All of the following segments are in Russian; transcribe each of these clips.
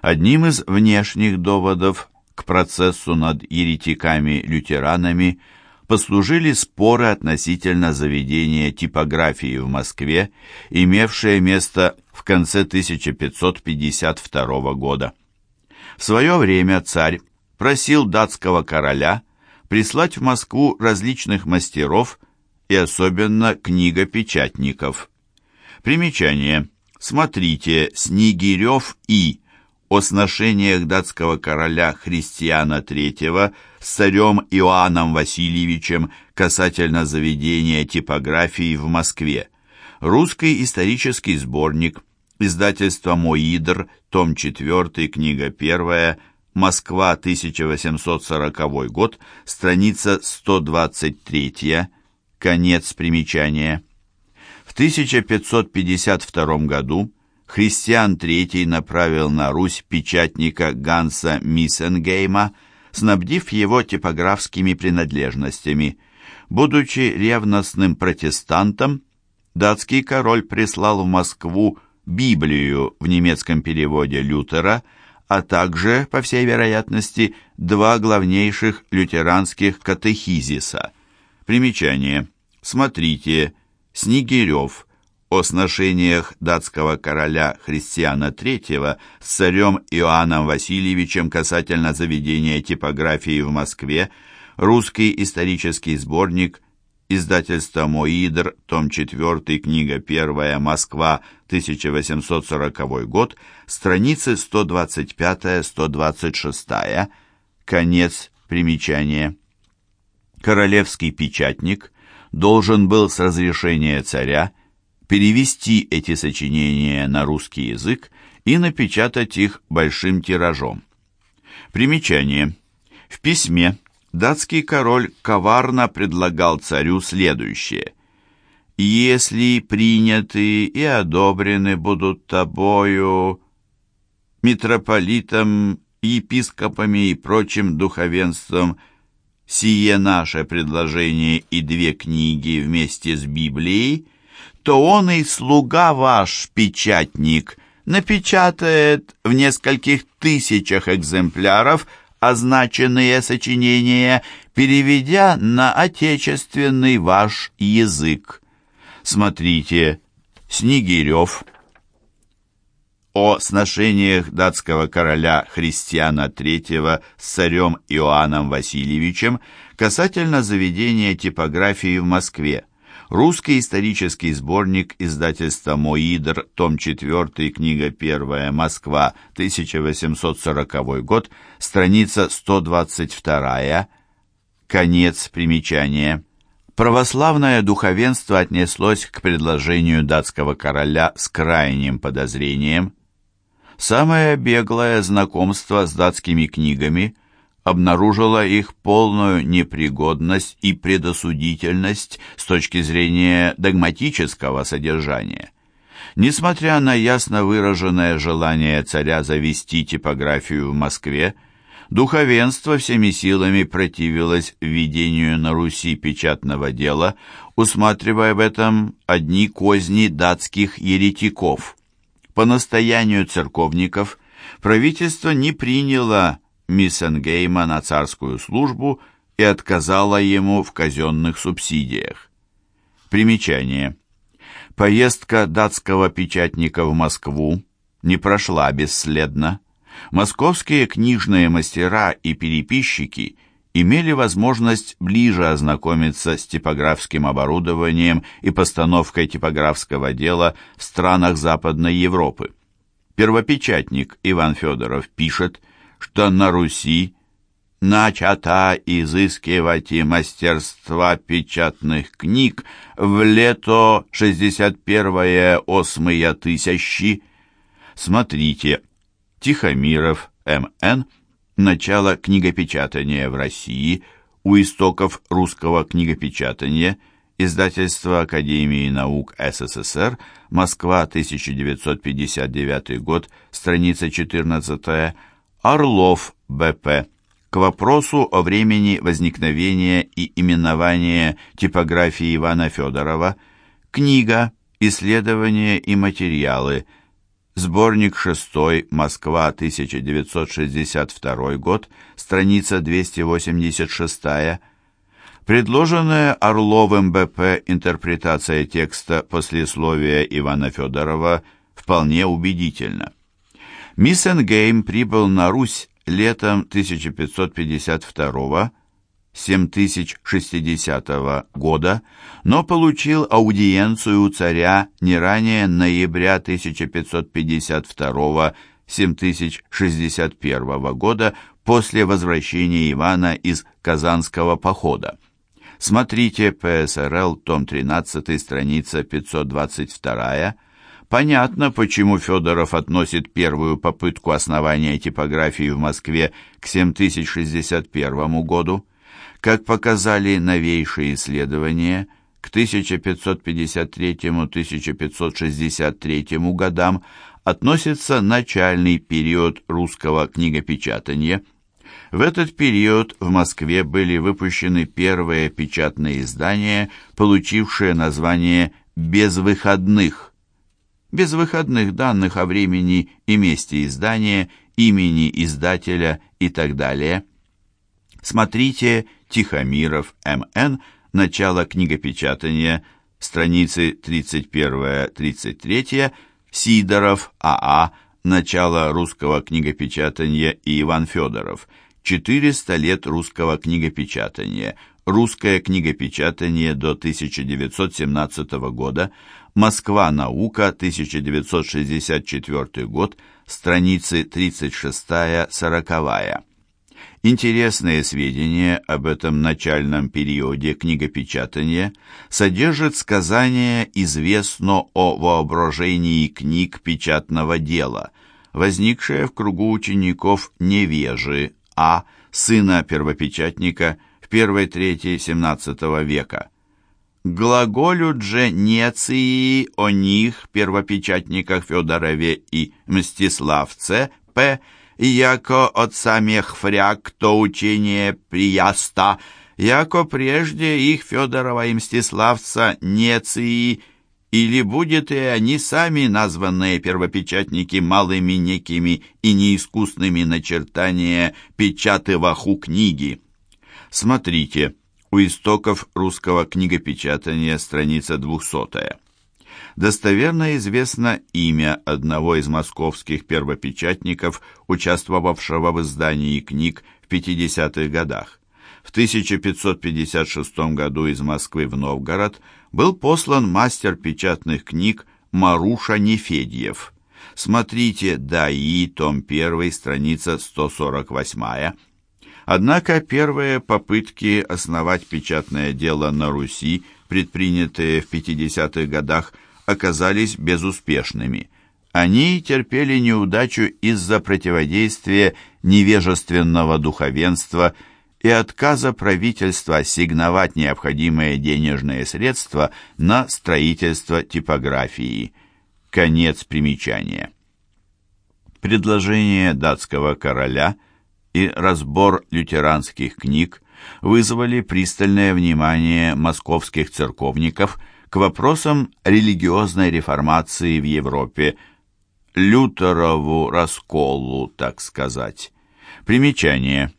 Одним из внешних доводов к процессу над еретиками-лютеранами послужили споры относительно заведения типографии в Москве, имевшее место в конце 1552 года. В свое время царь просил датского короля прислать в Москву различных мастеров и особенно книгопечатников. Примечание. Смотрите «Снегирев и» о сношениях датского короля Христиана III с царем Иоанном Васильевичем касательно заведения типографии в Москве. Русский исторический сборник, издательство «Моидр», том 4, книга 1, Москва, 1840 год, страница 123, конец примечания. В 1552 году Христиан III направил на Русь печатника Ганса Миссенгейма, снабдив его типографскими принадлежностями. Будучи ревностным протестантом, датский король прислал в Москву Библию в немецком переводе Лютера, а также, по всей вероятности, два главнейших лютеранских катехизиса. Примечание. Смотрите. Снегирев о сношениях датского короля Христиана III с царем Иоанном Васильевичем касательно заведения типографии в Москве, русский исторический сборник, издательство «Моидр», том 4, книга 1, Москва, 1840 год, страницы 125-126, конец примечания. Королевский печатник должен был с разрешения царя перевести эти сочинения на русский язык и напечатать их большим тиражом. Примечание. В письме датский король коварно предлагал царю следующее. «Если приняты и одобрены будут тобою, митрополитом, епископами и прочим духовенством, сие наше предложение и две книги вместе с Библией, то он и слуга ваш, печатник, напечатает в нескольких тысячах экземпляров означенные сочинения, переведя на отечественный ваш язык. Смотрите, Снегирев о сношениях датского короля Христиана III с царем Иоанном Васильевичем касательно заведения типографии в Москве. Русский исторический сборник издательства «Моидр», том 4, книга 1, Москва, 1840 год, страница 122, конец примечания. Православное духовенство отнеслось к предложению датского короля с крайним подозрением. Самое беглое знакомство с датскими книгами – обнаружила их полную непригодность и предосудительность с точки зрения догматического содержания. Несмотря на ясно выраженное желание царя завести типографию в Москве, духовенство всеми силами противилось введению на Руси печатного дела, усматривая в этом одни козни датских еретиков. По настоянию церковников правительство не приняло Миссенгейма на царскую службу и отказала ему в казенных субсидиях. Примечание. Поездка датского печатника в Москву не прошла бесследно. Московские книжные мастера и переписчики имели возможность ближе ознакомиться с типографским оборудованием и постановкой типографского дела в странах Западной Европы. Первопечатник Иван Федоров пишет, что на Руси начата изыскивать и мастерства печатных книг в лето 61-е осмые тысячи. Смотрите, Тихомиров, М.Н., начало книгопечатания в России, у истоков русского книгопечатания, издательство Академии наук СССР, Москва, 1959 год, страница 14 Орлов, Б.П. К вопросу о времени возникновения и именования типографии Ивана Федорова. Книга «Исследования и материалы». Сборник 6, Москва, 1962 год, страница 286. Предложенная Орловым БП интерпретация текста послесловия Ивана Федорова вполне убедительна. Миссенгейм прибыл на Русь летом 1552 7060 года, но получил аудиенцию у царя не ранее ноября 1552 7061 года после возвращения Ивана из Казанского похода. Смотрите ПСРЛ, том 13, страница 522. Понятно, почему Федоров относит первую попытку основания типографии в Москве к 7061 году. Как показали новейшие исследования, к 1553-1563 годам относится начальный период русского книгопечатания. В этот период в Москве были выпущены первые печатные издания, получившие название «безвыходных». Без выходных данных о времени и месте издания, имени издателя и так далее. Смотрите Тихомиров, М.Н., начало книгопечатания, страницы 31-33, Сидоров, А.А., начало русского книгопечатания и Иван Федоров, 400 лет русского книгопечатания, русское книгопечатание до 1917 года, Москва, наука, 1964 год, страницы 36-40. Интересные сведения об этом начальном периоде книгопечатания содержит сказание «Известно о воображении книг печатного дела», возникшее в кругу учеников Невежи А, сына первопечатника первой трети XVII века. Глаголют же неции о них, первопечатниках Федорове и Мстиславце, П., яко от самих фряг то учение прияста, яко прежде их Федорова и Мстиславца неции, или будет и они сами названные первопечатники малыми некими и неискусными начертания печаты ваху книги. Смотрите, у истоков русского книгопечатания страница двухсотая достоверно известно имя одного из московских первопечатников, участвовавшего в издании книг в 50-х годах. В 1556 году из Москвы в Новгород был послан мастер печатных книг Маруша Нефедьев. Смотрите «ДАИ», том 1, страница 148. Однако первые попытки основать печатное дело на Руси, предпринятые в 50-х годах, оказались безуспешными. Они терпели неудачу из-за противодействия невежественного духовенства и отказа правительства ассигновать необходимые денежные средства на строительство типографии. Конец примечания. Предложение датского короля и разбор лютеранских книг вызвали пристальное внимание московских церковников – к вопросам религиозной реформации в Европе, Лютерову расколу, так сказать. Примечание.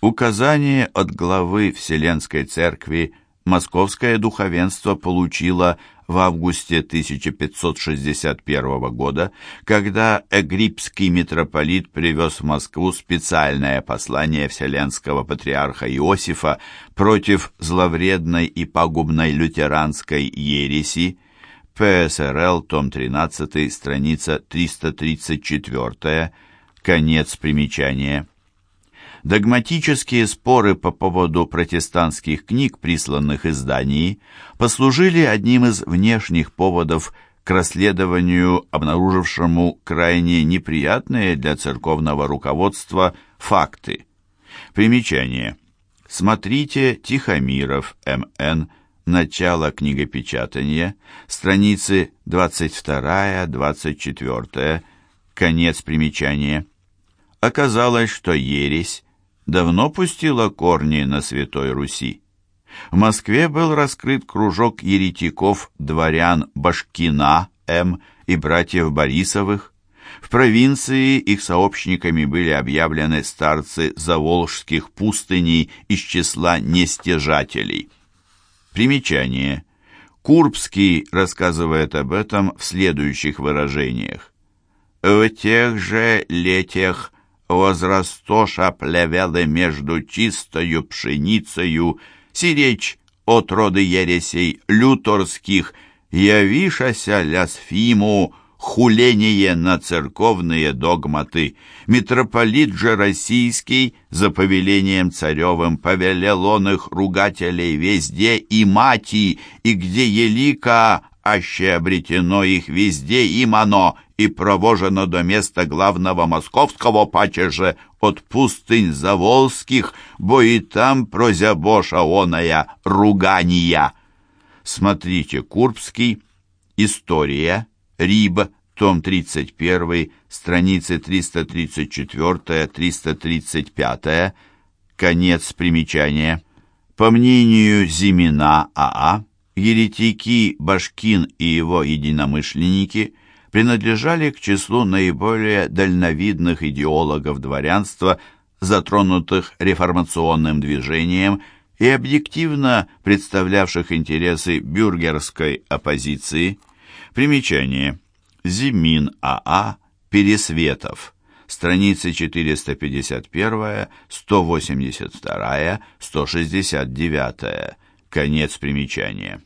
Указание от главы Вселенской Церкви московское духовенство получило в августе 1561 года, когда эгрипский митрополит привез в Москву специальное послание Вселенского патриарха Иосифа против зловредной и пагубной лютеранской ереси, ПСРЛ, том 13, страница 334, конец примечания. Догматические споры по поводу протестантских книг, присланных издании, послужили одним из внешних поводов к расследованию, обнаружившему крайне неприятные для церковного руководства факты. Примечание. Смотрите Тихомиров, М.Н., Начало книгопечатания, страницы 22-24, конец примечания. Оказалось, что ересь давно пустила корни на Святой Руси. В Москве был раскрыт кружок еретиков дворян Башкина М. и братьев Борисовых. В провинции их сообщниками были объявлены старцы заволжских пустыней из числа нестяжателей. Примечание. Курбский рассказывает об этом в следующих выражениях. «В тех же летях возрастоша плевелы между чистою пшеницею, сиречь от роды ересей люторских, явишася лясфиму, хуление на церковные догматы. Митрополит же российский за повелением царевым повелел он их ругателей везде и мати, и где елика, аще обретено их везде им оно, и провожено до места главного московского пачеже от пустынь заволских, бо и там прозябоша оная ругания. Смотрите, Курбский, История, Риб, том 31, страницы 334-335, конец примечания. По мнению Зимина АА, еретики Башкин и его единомышленники принадлежали к числу наиболее дальновидных идеологов дворянства, затронутых реформационным движением и объективно представлявших интересы бюргерской оппозиции – Примечание. Зимин А.А. Пересветов. Страницы 451, 182, 169. Конец примечания.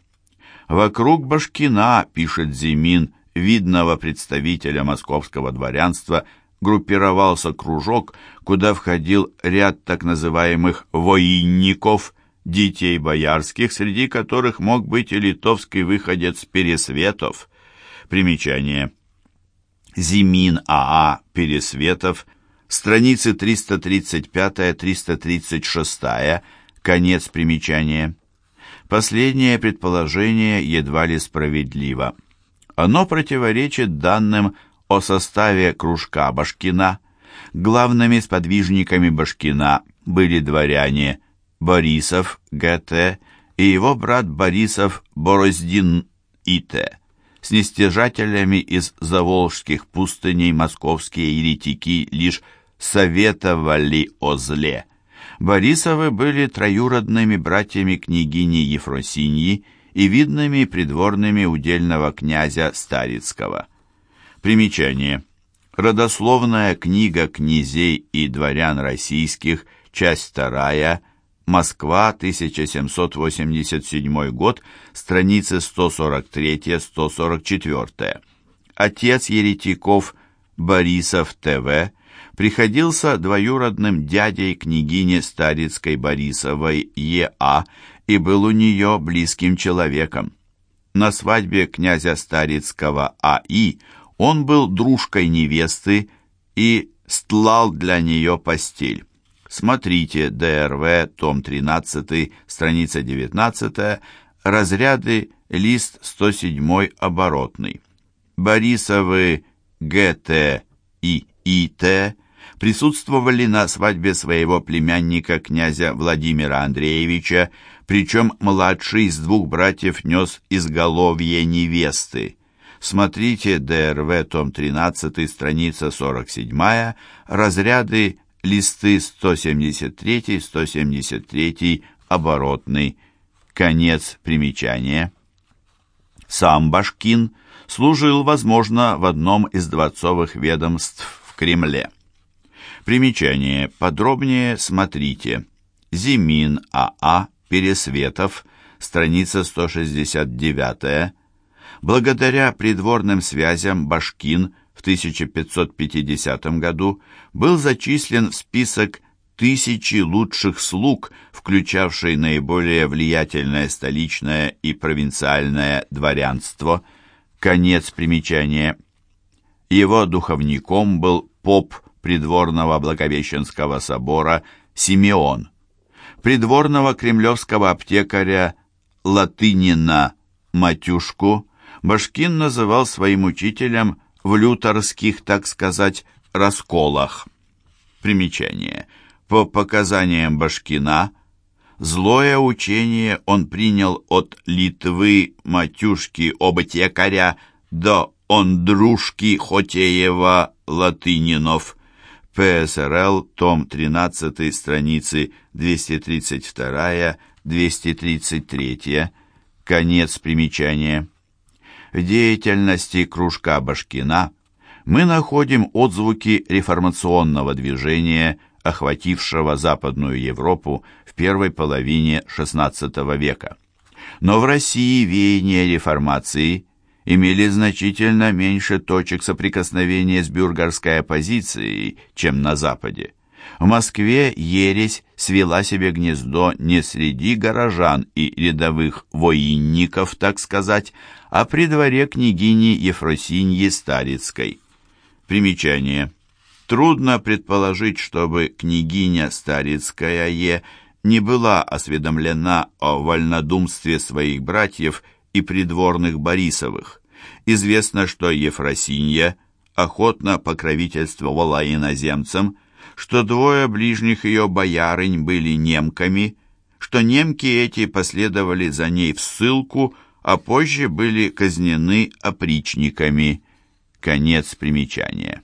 Вокруг Башкина, пишет Зимин, видного представителя московского дворянства, группировался кружок, куда входил ряд так называемых «воинников», детей боярских, среди которых мог быть и литовский выходец Пересветов – Примечание. Зимин АА Пересветов, страницы 335-336, конец примечания. Последнее предположение едва ли справедливо. Оно противоречит данным о составе кружка Башкина. Главными сподвижниками Башкина были дворяне Борисов Г.Т. и его брат Борисов Бороздин И.Т. С нестяжателями из заволжских пустыней московские еретики лишь советовали о зле. Борисовы были троюродными братьями княгини Ефросиньи и видными придворными удельного князя Старицкого. Примечание. Родословная книга князей и дворян российских, часть вторая, Москва, 1787 год, страницы 143-144. Отец еретиков Борисов ТВ приходился двоюродным дядей княгини Старицкой Борисовой Е.А. и был у нее близким человеком. На свадьбе князя Старицкого А.И. он был дружкой невесты и стлал для нее постель. Смотрите ДРВ, том 13, страница 19, разряды, лист 107 оборотный. Борисовы ГТ и ИТ присутствовали на свадьбе своего племянника князя Владимира Андреевича, причем младший из двух братьев нес изголовье невесты. Смотрите ДРВ, том 13, страница 47, разряды листы 173-173 оборотный, конец примечания. Сам Башкин служил, возможно, в одном из дворцовых ведомств в Кремле. Примечание. Подробнее смотрите. Зимин А.А. Пересветов. Страница 169. Благодаря придворным связям Башкин – в 1550 году был зачислен в список тысячи лучших слуг, включавший наиболее влиятельное столичное и провинциальное дворянство. Конец примечания. Его духовником был поп придворного Благовещенского собора Симеон. Придворного кремлевского аптекаря Латынина Матюшку Башкин называл своим учителем в лютерских, так сказать, расколах. Примечание. По показаниям Башкина, злое учение он принял от Литвы матюшки оботекаря до Ондрушки Хотеева Латынинов. ПСРЛ, том 13, страницы 232-233. Конец примечания. В деятельности кружка Башкина мы находим отзвуки реформационного движения, охватившего Западную Европу в первой половине XVI века. Но в России веяния реформации имели значительно меньше точек соприкосновения с бюргерской оппозицией, чем на Западе. В Москве ересь свела себе гнездо не среди горожан и рядовых воинников, так сказать, а при дворе княгини Ефросиньи Старицкой. Примечание. Трудно предположить, чтобы княгиня Старицкая не была осведомлена о вольнодумстве своих братьев и придворных Борисовых. Известно, что Ефросинья охотно покровительствовала иноземцам, что двое ближних ее боярынь были немками, что немки эти последовали за ней в ссылку, а позже были казнены опричниками. Конец примечания.